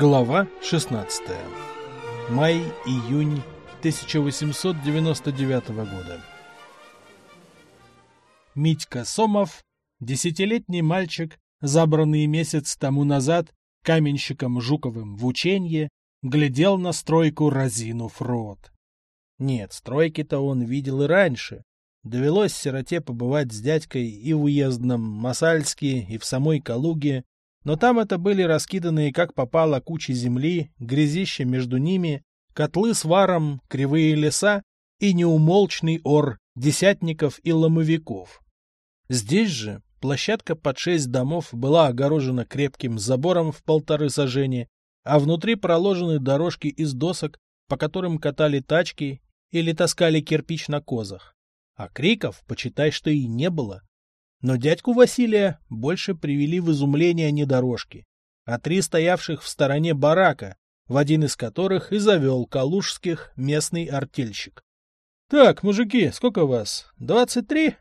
Глава 16. Май-июнь 1899 года. Митька Сомов, десятилетний мальчик, забранный месяц тому назад каменщиком Жуковым в ученье, глядел на стройку, разинув рот. Нет, стройки-то он видел и раньше. Довелось сироте побывать с дядькой и в уездном Масальске, и в самой Калуге, но там это были раскиданные как попало кучи земли, грязище между ними, котлы с варом, кривые леса и неумолчный ор десятников и ломовиков. Здесь же площадка под шесть домов была огорожена крепким забором в полторы сажени, а внутри проложены дорожки из досок, по которым катали тачки или таскали кирпич на козах. А криков, почитай, что и не было. Но дядьку Василия больше привели в изумление не дорожки, а три стоявших в стороне барака, в один из которых и завел калужских местный артельщик. — Так, мужики, сколько вас? Двадцать три?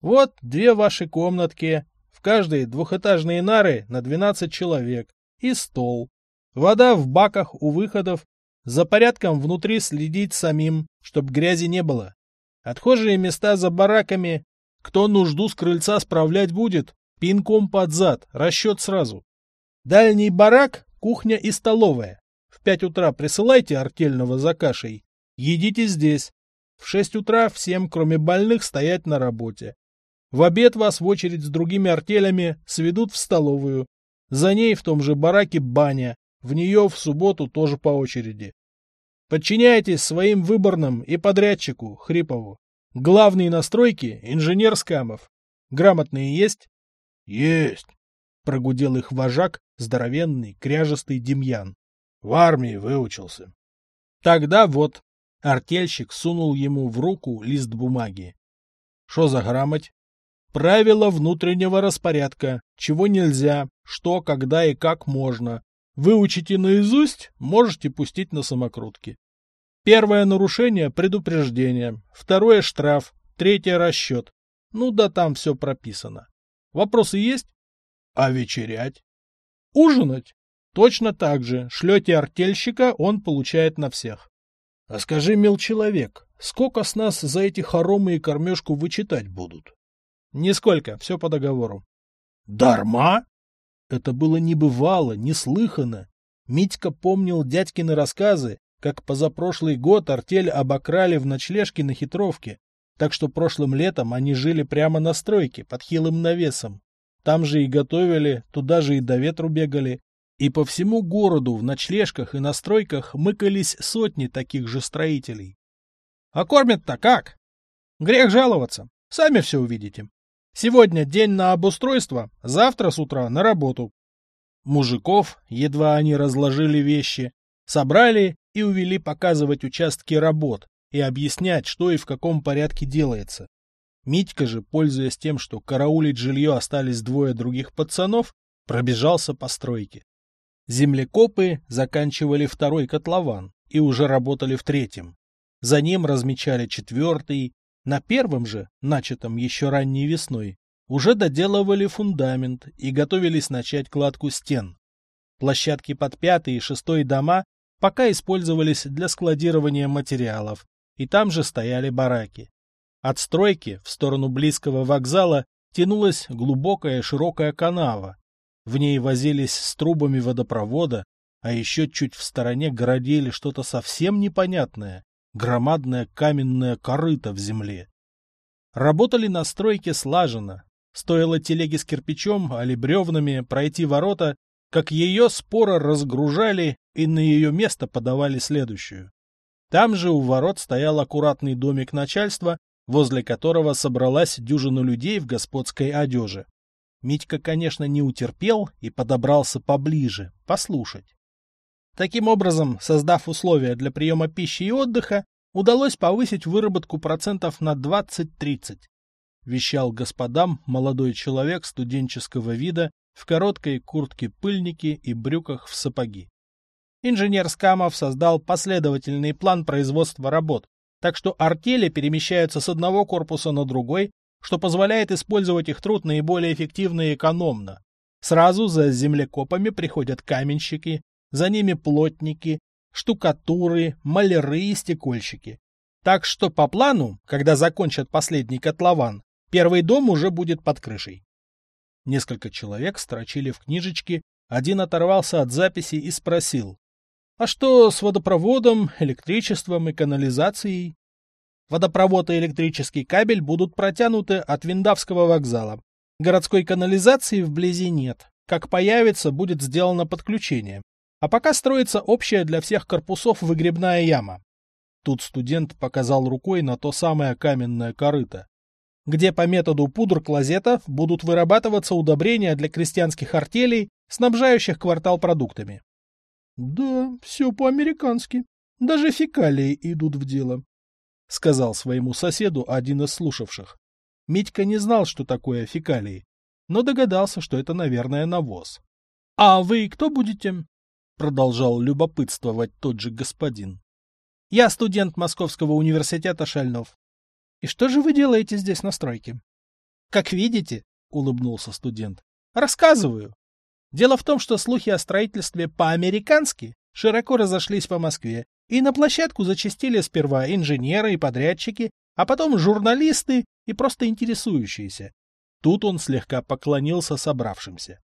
Вот две ваши комнатки, в каждой двухэтажные нары на двенадцать человек и стол. Вода в баках у выходов, за порядком внутри следить самим, чтоб грязи не было. Отхожие места за бараками, кто нужду с крыльца справлять будет, пинком под зад, расчет сразу. Дальний барак, кухня и столовая. В пять утра присылайте артельного за кашей. Едите здесь. В шесть утра всем, кроме больных, стоять на работе. В обед вас в очередь с другими артелями сведут в столовую. За ней в том же бараке баня. В нее в субботу тоже по очереди. Подчиняйтесь своим выборным и подрядчику, Хрипову. Главные настройки — инженер Скамов. Грамотные есть? — Есть, — прогудел их вожак, здоровенный, кряжестый Демьян. — В армии выучился. — Тогда вот. Артельщик сунул ему в руку лист бумаги. — Что за грамоть? — Правила внутреннего распорядка. Чего нельзя, что, когда и как можно. Выучите наизусть, можете пустить на самокрутки. Первое нарушение – предупреждение, второе – штраф, третье – расчет. Ну да там все прописано. Вопросы есть? А вечерять? Ужинать? Точно так же. Шлете артельщика, он получает на всех. А скажи, мил человек, сколько с нас за эти хоромы и кормежку вычитать будут? Нисколько, все по договору. Дарма? Это было небывало, неслыханно. Митька помнил дядькины рассказы, как позапрошлый год артель обокрали в ночлежке на хитровке, так что прошлым летом они жили прямо на стройке, под хилым навесом. Там же и готовили, туда же и до ветру бегали. И по всему городу в ночлежках и на стройках мыкались сотни таких же строителей. А кормят-то как? Грех жаловаться, сами все увидите. Сегодня день на обустройство, завтра с утра на работу. Мужиков, едва они разложили вещи, собрали и увели показывать участки работ и объяснять, что и в каком порядке делается. Митька же, пользуясь тем, что караулить жилье остались двое других пацанов, пробежался по стройке. Землекопы заканчивали второй котлован и уже работали в третьем. За ним размечали четвертый, на первом же, начатом еще ранней весной, уже доделывали фундамент и готовились начать кладку стен. Площадки под пятый и шестой дома пока использовались для складирования материалов, и там же стояли бараки. От стройки в сторону близкого вокзала тянулась глубокая широкая канава. В ней возились с трубами водопровода, а еще чуть в стороне городили что-то совсем непонятное, громадное каменное корыто в земле. Работали на стройке слаженно. Стоило телеге с кирпичом, али бревнами пройти ворота, как ее споро разгружали и на ее место подавали следующую. Там же у ворот стоял аккуратный домик начальства, возле которого собралась дюжина людей в господской одежде. Митька, конечно, не утерпел и подобрался поближе, послушать. Таким образом, создав условия для приема пищи и отдыха, удалось повысить выработку процентов на 20-30. Вещал господам молодой человек студенческого вида в короткой куртке-пыльнике и брюках в сапоги. Инженер Скамов создал последовательный план производства работ, так что артели перемещаются с одного корпуса на другой, что позволяет использовать их труд наиболее эффективно и экономно. Сразу за землекопами приходят каменщики, за ними плотники, штукатуры, маляры и стекольщики. Так что по плану, когда закончат последний котлован, первый дом уже будет под крышей. Несколько человек строчили в книжечке, один оторвался от записи и спросил. А что с водопроводом, электричеством и канализацией? Водопровод и электрический кабель будут протянуты от Виндавского вокзала. Городской канализации вблизи нет. Как появится, будет сделано подключение. А пока строится общая для всех корпусов выгребная яма. Тут студент показал рукой на то самое каменное корыто, где по методу пудр-клозета будут вырабатываться удобрения для крестьянских артелей, снабжающих квартал продуктами. — Да, все по-американски. Даже фекалии идут в дело, — сказал своему соседу один из слушавших. Митька не знал, что такое фекалии, но догадался, что это, наверное, навоз. — А вы кто будете? — продолжал любопытствовать тот же господин. — Я студент Московского университета Шальнов. — И что же вы делаете здесь на стройке? — Как видите, — улыбнулся студент, — рассказываю. Дело в том, что слухи о строительстве по-американски широко разошлись по Москве, и на площадку зачастили сперва инженеры и подрядчики, а потом журналисты и просто интересующиеся. Тут он слегка поклонился собравшимся.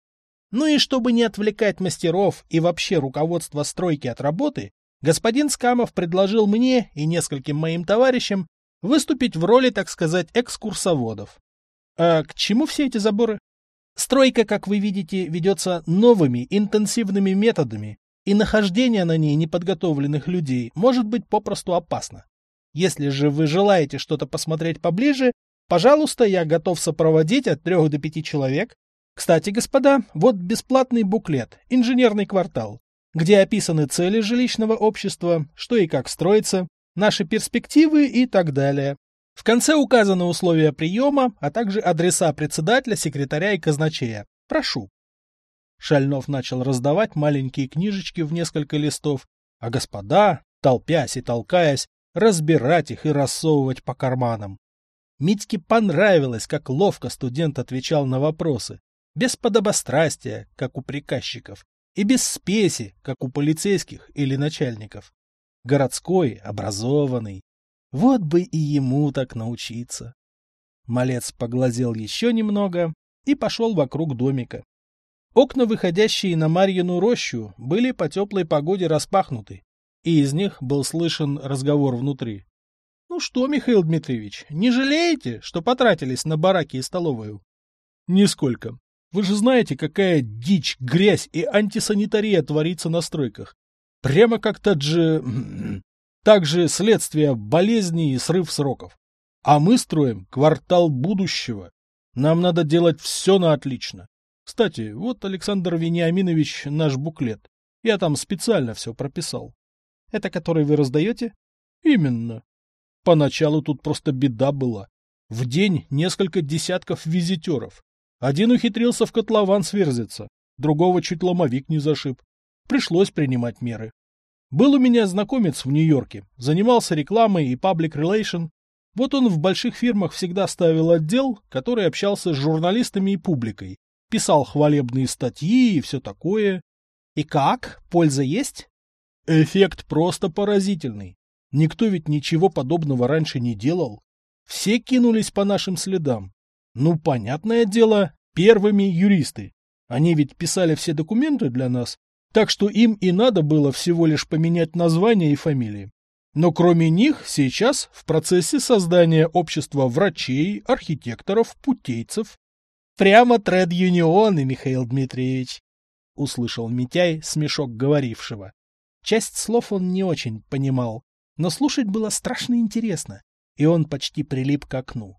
Ну и чтобы не отвлекать мастеров и вообще руководство стройки от работы, господин Скамов предложил мне и нескольким моим товарищам выступить в роли, так сказать, экскурсоводов. А к чему все эти заборы? Стройка, как вы видите, ведется новыми, интенсивными методами, и нахождение на ней неподготовленных людей может быть попросту опасно. Если же вы желаете что-то посмотреть поближе, пожалуйста, я готов сопроводить от трех до пяти человек. Кстати, господа, вот бесплатный буклет «Инженерный квартал», где описаны цели жилищного общества, что и как строится, наши перспективы и так далее. В конце указаны условия приема, а также адреса председателя, секретаря и казначея. Прошу. Шальнов начал раздавать маленькие книжечки в несколько листов, а господа, толпясь и толкаясь, разбирать их и рассовывать по карманам. Митьке понравилось, как ловко студент отвечал на вопросы, без подобострастия, как у приказчиков, и без спеси, как у полицейских или начальников. Городской, образованный. Вот бы и ему так научиться. Малец поглазел еще немного и пошел вокруг домика. Окна, выходящие на Марьину рощу, были по теплой погоде распахнуты, и из них был слышен разговор внутри. — Ну что, Михаил Дмитриевич, не жалеете, что потратились на бараки и столовую? — Нисколько. Вы же знаете, какая дичь, грязь и антисанитария творится на стройках. Прямо как же... Также следствие болезней и срыв сроков. А мы строим квартал будущего. Нам надо делать все на отлично. Кстати, вот Александр Вениаминович наш буклет. Я там специально все прописал. Это который вы раздаете? Именно. Поначалу тут просто беда была. В день несколько десятков визитеров. Один ухитрился в котлован сверзиться, другого чуть ломовик не зашиб. Пришлось принимать меры. Был у меня знакомец в Нью-Йорке, занимался рекламой и паблик релейшн. Вот он в больших фирмах всегда ставил отдел, который общался с журналистами и публикой, писал хвалебные статьи и все такое. И как? Польза есть? Эффект просто поразительный. Никто ведь ничего подобного раньше не делал. Все кинулись по нашим следам. Ну, понятное дело, первыми юристы. Они ведь писали все документы для нас, так что им и надо было всего лишь поменять название и фамилии. Но кроме них сейчас в процессе создания общества врачей, архитекторов, путейцев. Прямо тред-юнионы, Михаил Дмитриевич, услышал Митяй смешок говорившего. Часть слов он не очень понимал, но слушать было страшно интересно, и он почти прилип к окну.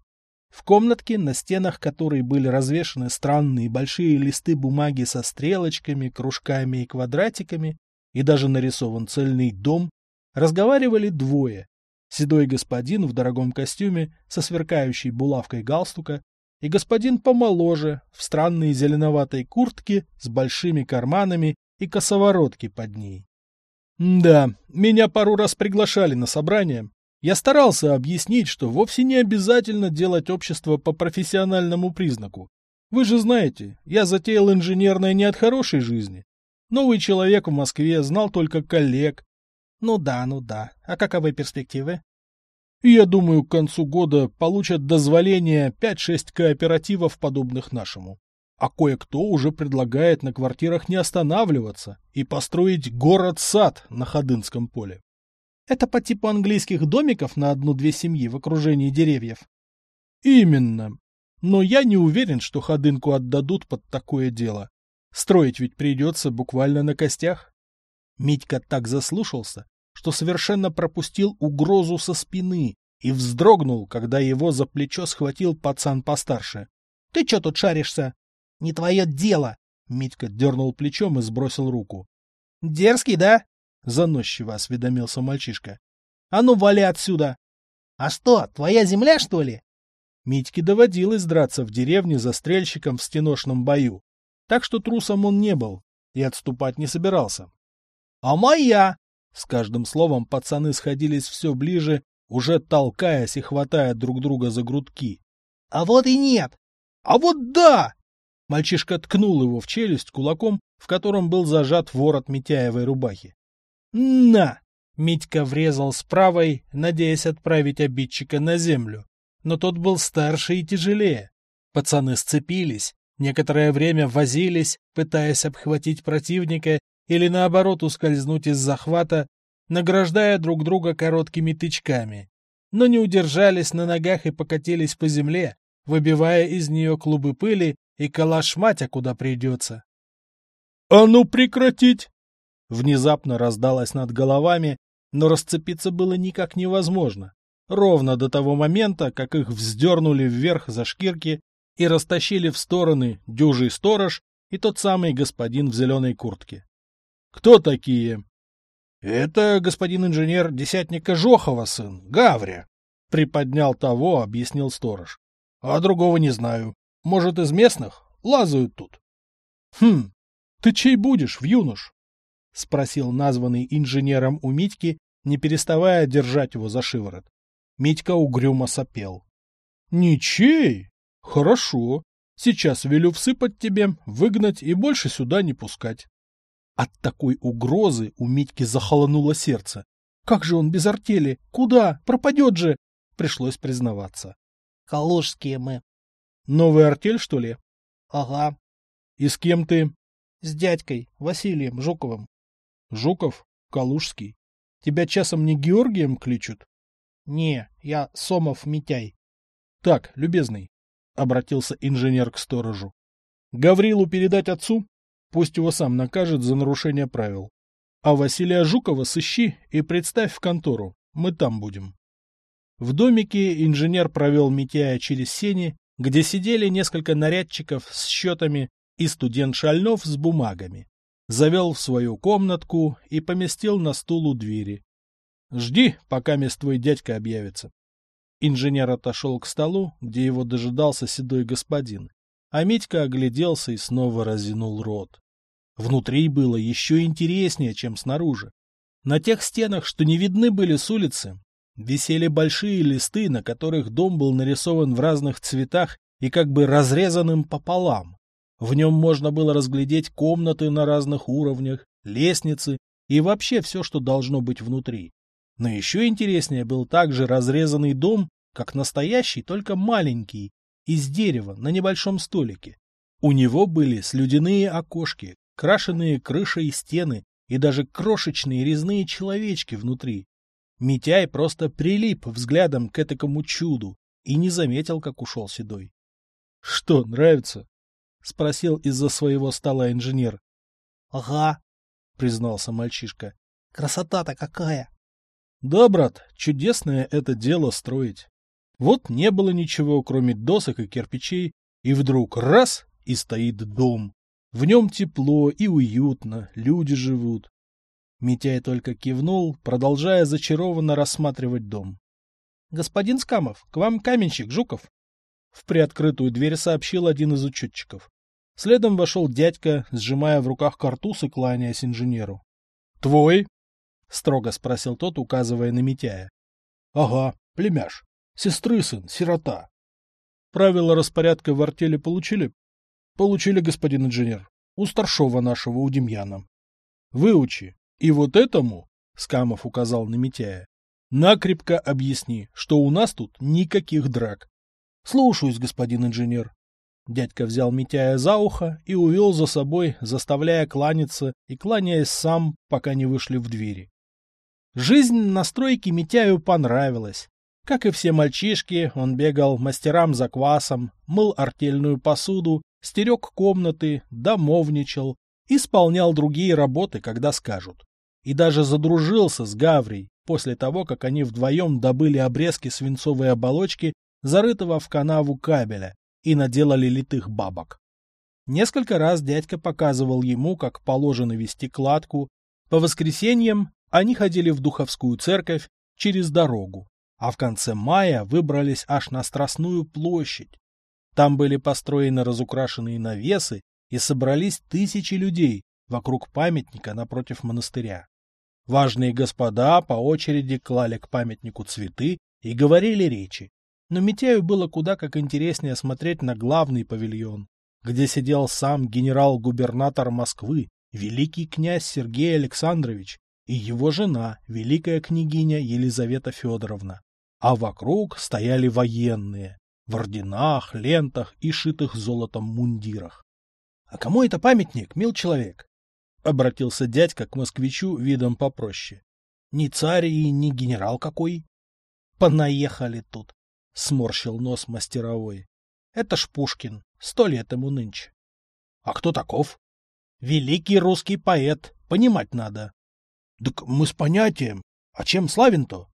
В комнатке, на стенах которой были развешаны странные большие листы бумаги со стрелочками, кружками и квадратиками, и даже нарисован цельный дом, разговаривали двое. Седой господин в дорогом костюме со сверкающей булавкой галстука и господин помоложе в странной зеленоватой куртке с большими карманами и косоворотки под ней. Да, меня пару раз приглашали на собрание, я старался объяснить, что вовсе не обязательно делать общество по профессиональному признаку. Вы же знаете, я затеял инженерное не от хорошей жизни. Новый человек в Москве знал только коллег. Ну да, ну да. А каковы перспективы? Я думаю, к концу года получат дозволение 5-6 кооперативов, подобных нашему. А кое-кто уже предлагает на квартирах не останавливаться и построить город-сад на Ходынском поле. Это по типу английских домиков на одну-две семьи в окружении деревьев? Именно. Но я не уверен, что Ходынку отдадут под такое дело. Строить ведь придется буквально на костях. Митька так заслушался, что совершенно пропустил угрозу со спины и вздрогнул, когда его за плечо схватил пацан постарше. — Ты чё тут шаришься? — Не твое дело! — Митька дернул плечом и сбросил руку. — Дерзкий, да? — заносчиво осведомился мальчишка. — А ну, вали отсюда! — А что, твоя земля, что ли? Митьке доводилось драться в деревне за стрельщиком в стеношном бою, так что трусом он не был и отступать не собирался. — А моя! С каждым словом пацаны сходились все ближе, уже толкаясь и хватая друг друга за грудки. — А вот и нет! А вот да! Мальчишка ткнул его в челюсть кулаком, в котором был зажат ворот Митяевой рубахи. «На!» Митька врезал с правой, надеясь отправить обидчика на землю. Но тот был старше и тяжелее. Пацаны сцепились, некоторое время возились, пытаясь обхватить противника или наоборот ускользнуть из захвата, награждая друг друга короткими тычками. Но не удержались на ногах и покатились по земле, выбивая из нее клубы пыли и калашматя куда придется. — А ну прекратить! Внезапно раздалось над головами, но расцепиться было никак невозможно. Ровно до того момента, как их вздернули вверх за шкирки и растащили в стороны дюжий сторож и тот самый господин в зеленой куртке. «Кто такие?» «Это господин инженер десятника Жохова сын, Гавря», — приподнял того, объяснил сторож. «А другого не знаю. Может, из местных? Лазают тут». «Хм, ты чей будешь, в юнош?» — спросил названный инженером у Митьки, не переставая держать его за шиворот. Митька угрюмо сопел. — Ничей? Хорошо. Сейчас велю всыпать тебе, выгнать и больше сюда не пускать. От такой угрозы у Митьки захолонуло сердце. Как же он без артели? Куда? Пропадет же! Пришлось признаваться. — Калужские мы. — Новая артель, что ли? — Ага. — И с кем ты? — С дядькой, Василием Жуковым. Жуков? Калужский. Тебя часом не Георгием кличут? Не, я Сомов Митяй. Так, любезный, обратился инженер к сторожу. Гаврилу передать отцу? Пусть его сам накажет за нарушение правил. А Василия Жукова сыщи и представь в контору. Мы там будем. В домике инженер провел Митяя через сени, где сидели несколько нарядчиков с счетами и студент Шальнов с бумагами завел в свою комнатку и поместил на стул у двери. «Жди, пока мест твой дядька объявится». Инженер отошел к столу, где его дожидался седой господин, а Митька огляделся и снова разинул рот. Внутри было еще интереснее, чем снаружи. На тех стенах, что не видны были с улицы, висели большие листы, на которых дом был нарисован в разных цветах и как бы разрезанным пополам. В нем можно было разглядеть комнаты на разных уровнях, лестницы и вообще все, что должно быть внутри. Но еще интереснее был также разрезанный дом, как настоящий, только маленький, из дерева, на небольшом столике. У него были слюдяные окошки, крашеные крыши и стены, и даже крошечные резные человечки внутри. Митяй просто прилип взглядом к этакому чуду и не заметил, как ушел седой. — Что, нравится? — спросил из-за своего стола инженер. — Ага, — признался мальчишка. — Красота-то какая! — Да, брат, чудесное это дело строить. Вот не было ничего, кроме досок и кирпичей, и вдруг раз — и стоит дом. В нем тепло и уютно, люди живут. Митяй только кивнул, продолжая зачарованно рассматривать дом. — Господин Скамов, к вам каменщик Жуков. В приоткрытую дверь сообщил один из учетчиков. Следом вошел дядька, сжимая в руках картуз и кланяясь инженеру. — Твой? — строго спросил тот, указывая на Митяя. — Ага, племяш. Сестры сын, сирота. — Правила распорядка в артели получили? — Получили, господин инженер. У старшего нашего, у Демьяна. Выучи. И вот этому, Скамов указал на Митяя, накрепко объясни, что у нас тут никаких драк. Слушаюсь, господин инженер. Дядька взял Митяя за ухо и увел за собой, заставляя кланяться и кланяясь сам, пока не вышли в двери. Жизнь на стройке Митяю понравилась. Как и все мальчишки, он бегал мастерам за квасом, мыл артельную посуду, стерег комнаты, домовничал, исполнял другие работы, когда скажут. И даже задружился с Гаврий после того, как они вдвоем добыли обрезки свинцовой оболочки, зарытого в канаву кабеля, и наделали литых бабок. Несколько раз дядька показывал ему, как положено вести кладку. По воскресеньям они ходили в Духовскую церковь через дорогу, а в конце мая выбрались аж на Страстную площадь. Там были построены разукрашенные навесы и собрались тысячи людей вокруг памятника напротив монастыря. Важные господа по очереди клали к памятнику цветы и говорили речи. Но Митяю было куда как интереснее смотреть на главный павильон, где сидел сам генерал-губернатор Москвы, великий князь Сергей Александрович и его жена, великая княгиня Елизавета Федоровна. А вокруг стояли военные, в орденах, лентах и шитых золотом мундирах. — А кому это памятник, мил человек? — обратился дядька к москвичу видом попроще. — Не царь и не генерал какой. — Понаехали тут, — сморщил нос мастеровой. — Это ж Пушкин, сто лет ему нынче. — А кто таков? — Великий русский поэт, понимать надо. — Так мы с понятием. А чем славен-то?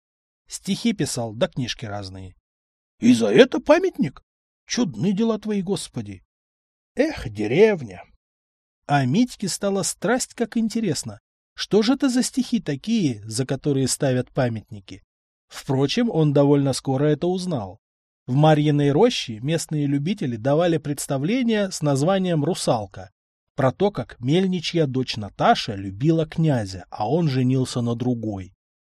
Стихи писал, да книжки разные. — И за это памятник? Чудны дела твои, Господи! Эх, деревня! А Митьке стало страсть как интересно. Что же это за стихи такие, за которые ставят памятники? Впрочем, он довольно скоро это узнал. В Марьиной роще местные любители давали представление с названием «Русалка», про то, как мельничья дочь Наташа любила князя, а он женился на другой.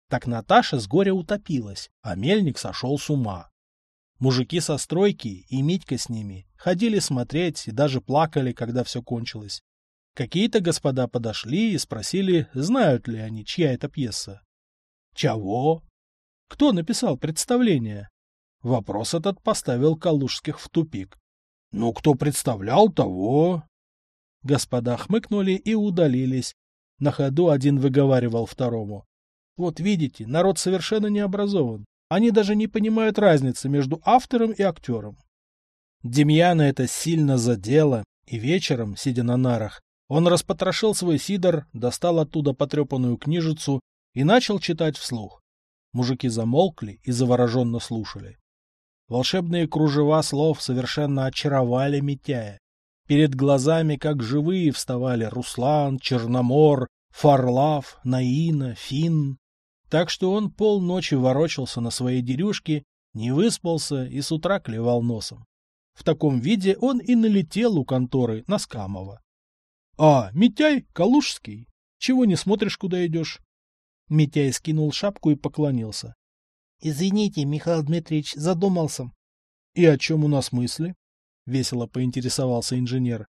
Так Наташа с горя утопилась, а мельник сошел с ума. Мужики со стройки и Митька с ними ходили смотреть и даже плакали, когда все кончилось. Какие-то господа подошли и спросили, знают ли они, чья это пьеса. Чего? Кто написал представление? Вопрос этот поставил Калужских в тупик. Ну, кто представлял, того. Господа хмыкнули и удалились. На ходу один выговаривал второму. Вот видите, народ совершенно не образован. Они даже не понимают разницы между автором и актером. Демьяна это сильно задело, и вечером, сидя на нарах, он распотрошил свой сидор, достал оттуда потрепанную книжицу и начал читать вслух. Мужики замолкли и завороженно слушали. Волшебные кружева слов совершенно очаровали Митяя. Перед глазами, как живые, вставали Руслан, Черномор, Фарлав, Наина, Фин. Так что он полночи ворочался на своей дерюшке, не выспался и с утра клевал носом. В таком виде он и налетел у конторы на Скамова. — А, Митяй, Калужский, чего не смотришь, куда идешь? Митяй скинул шапку и поклонился. — Извините, Михаил Дмитриевич, задумался. — И о чем у нас мысли? — весело поинтересовался инженер.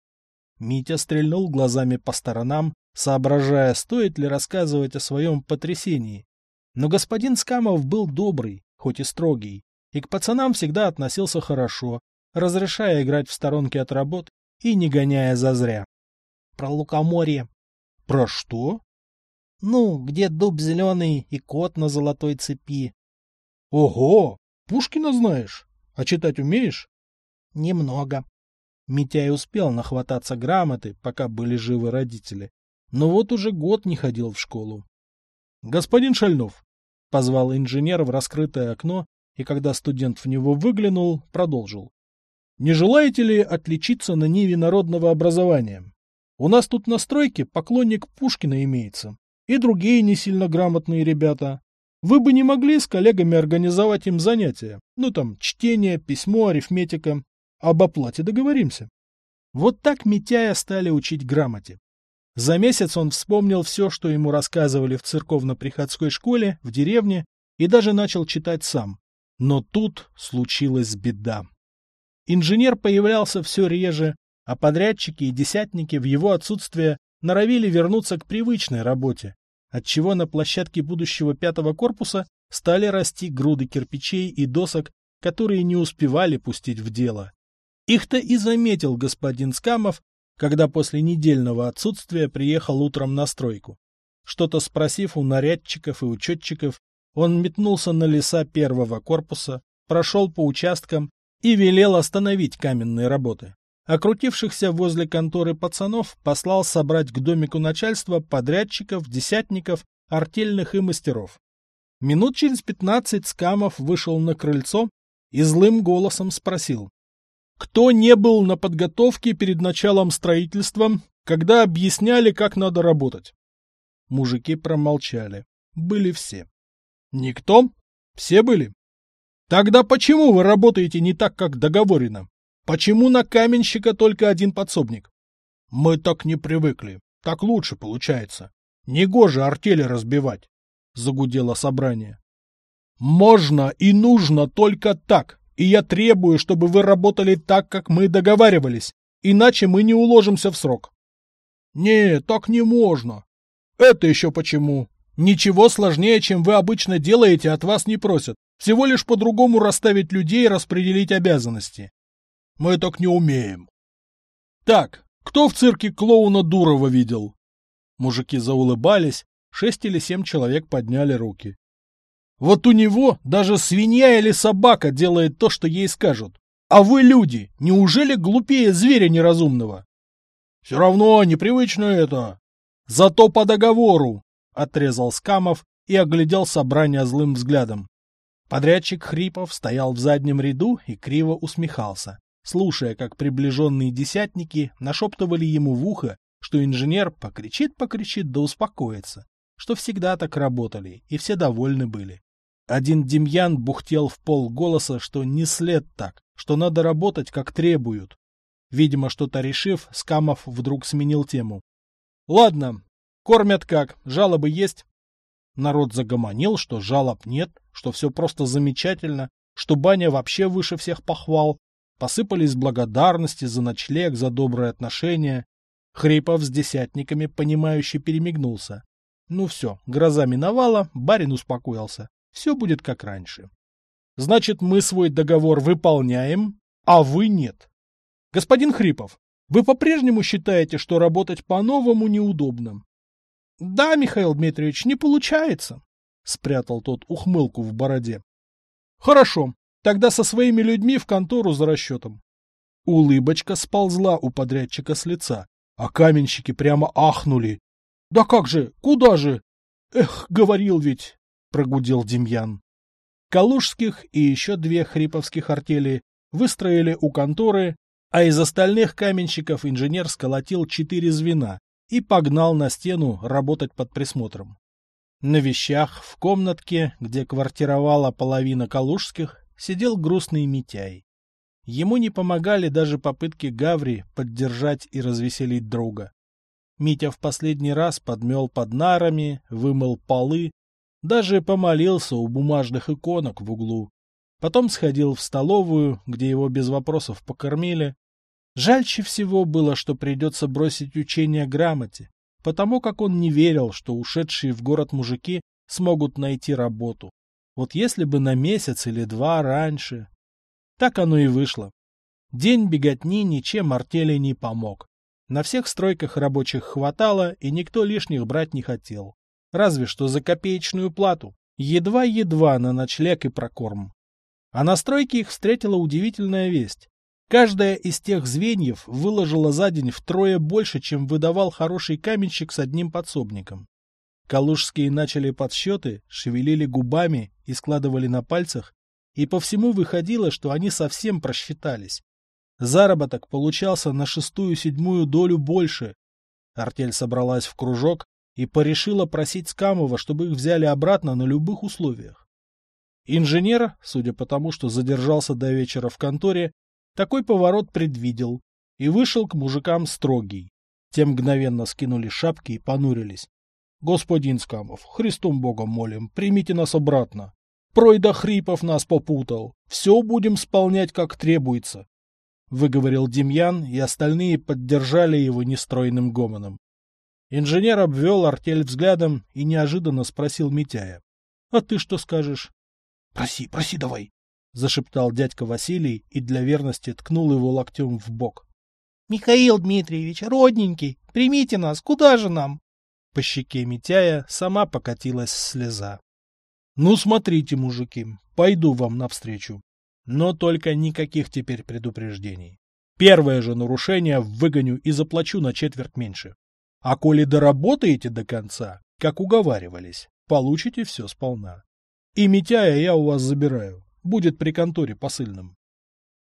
Митя стрельнул глазами по сторонам, соображая, стоит ли рассказывать о своем потрясении. Но господин Скамов был добрый, хоть и строгий, и к пацанам всегда относился хорошо, разрешая играть в сторонке от работ и не гоняя зазря. — Про лукоморье. — Про что? Ну, где дуб зеленый и кот на золотой цепи. — Ого! Пушкина знаешь? А читать умеешь? — Немного. Митяй успел нахвататься грамоты, пока были живы родители. Но вот уже год не ходил в школу. — Господин Шальнов! — позвал инженер в раскрытое окно, и когда студент в него выглянул, продолжил. — Не желаете ли отличиться на ниве народного образования? У нас тут на стройке поклонник Пушкина имеется и другие не сильно грамотные ребята. Вы бы не могли с коллегами организовать им занятия? Ну там, чтение, письмо, арифметика. Об оплате договоримся. Вот так Митяя стали учить грамоте. За месяц он вспомнил все, что ему рассказывали в церковно-приходской школе, в деревне, и даже начал читать сам. Но тут случилась беда. Инженер появлялся все реже, а подрядчики и десятники в его отсутствие норовили вернуться к привычной работе, отчего на площадке будущего пятого корпуса стали расти груды кирпичей и досок, которые не успевали пустить в дело. Их-то и заметил господин Скамов, когда после недельного отсутствия приехал утром на стройку. Что-то спросив у нарядчиков и учетчиков, он метнулся на леса первого корпуса, прошел по участкам и велел остановить каменные работы. Окрутившихся возле конторы пацанов послал собрать к домику начальства подрядчиков, десятников, артельных и мастеров. Минут через пятнадцать Скамов вышел на крыльцо и злым голосом спросил. Кто не был на подготовке перед началом строительства, когда объясняли, как надо работать? Мужики промолчали. Были все. Никто? Все были? Тогда почему вы работаете не так, как договорено? Почему на каменщика только один подсобник? Мы так не привыкли. Так лучше получается. Негоже артели разбивать, загудело собрание. Можно и нужно только так, и я требую, чтобы вы работали так, как мы договаривались, иначе мы не уложимся в срок. Не, так не можно. Это еще почему? Ничего сложнее, чем вы обычно делаете, от вас не просят. Всего лишь по-другому расставить людей и распределить обязанности. Мы так не умеем. Так, кто в цирке клоуна Дурова видел? Мужики заулыбались, шесть или семь человек подняли руки. Вот у него даже свинья или собака делает то, что ей скажут. А вы, люди, неужели глупее зверя неразумного? Все равно непривычно это. Зато по договору, — отрезал Скамов и оглядел собрание злым взглядом. Подрядчик Хрипов стоял в заднем ряду и криво усмехался слушая, как приближенные десятники нашептывали ему в ухо, что инженер покричит-покричит да успокоится, что всегда так работали, и все довольны были. Один Демьян бухтел в пол голоса, что не след так, что надо работать, как требуют. Видимо, что-то решив, Скамов вдруг сменил тему. — Ладно, кормят как, жалобы есть? Народ загомонил, что жалоб нет, что все просто замечательно, что баня вообще выше всех похвал, Посыпались благодарности за ночлег, за добрые отношения. Хрипов с десятниками, понимающе перемигнулся. Ну все, гроза миновала, барин успокоился. Все будет как раньше. Значит, мы свой договор выполняем, а вы нет. Господин Хрипов, вы по-прежнему считаете, что работать по-новому неудобно? Да, Михаил Дмитриевич, не получается, спрятал тот ухмылку в бороде. Хорошо, Тогда со своими людьми в контору за расчетом. Улыбочка сползла у подрядчика с лица, а каменщики прямо ахнули. — Да как же, куда же? — Эх, говорил ведь, — прогудел Демьян. Калужских и еще две хриповских артели выстроили у конторы, а из остальных каменщиков инженер сколотил четыре звена и погнал на стену работать под присмотром. На вещах в комнатке, где квартировала половина калужских, сидел грустный Митяй. Ему не помогали даже попытки Гаври поддержать и развеселить друга. Митя в последний раз подмел под нарами, вымыл полы, даже помолился у бумажных иконок в углу. Потом сходил в столовую, где его без вопросов покормили. Жальче всего было, что придется бросить учение грамоте, потому как он не верил, что ушедшие в город мужики смогут найти работу. Вот если бы на месяц или два раньше. Так оно и вышло. День беготни ничем артели не помог. На всех стройках рабочих хватало, и никто лишних брать не хотел. Разве что за копеечную плату. Едва-едва на ночлег и прокорм. А на стройке их встретила удивительная весть. Каждая из тех звеньев выложила за день втрое больше, чем выдавал хороший каменщик с одним подсобником. Калужские начали подсчеты, шевелили губами и складывали на пальцах, и по всему выходило, что они совсем просчитались. Заработок получался на шестую-седьмую долю больше. Артель собралась в кружок и порешила просить Скамова, чтобы их взяли обратно на любых условиях. Инженер, судя по тому, что задержался до вечера в конторе, такой поворот предвидел и вышел к мужикам строгий. Те мгновенно скинули шапки и понурились. Господин Скамов, Христом Богом молим, примите нас обратно. Пройда Хрипов нас попутал. Все будем исполнять, как требуется. Выговорил Демьян, и остальные поддержали его нестройным гомоном. Инженер обвел артель взглядом и неожиданно спросил Митяя. — А ты что скажешь? — Проси, проси давай, — зашептал дядька Василий и для верности ткнул его локтем в бок. — Михаил Дмитриевич, родненький, примите нас, куда же нам? По щеке Митяя сама покатилась слеза. — Ну, смотрите, мужики, пойду вам навстречу. Но только никаких теперь предупреждений. Первое же нарушение выгоню и заплачу на четверть меньше. А коли доработаете до конца, как уговаривались, получите все сполна. И Митяя я у вас забираю. Будет при конторе посыльным.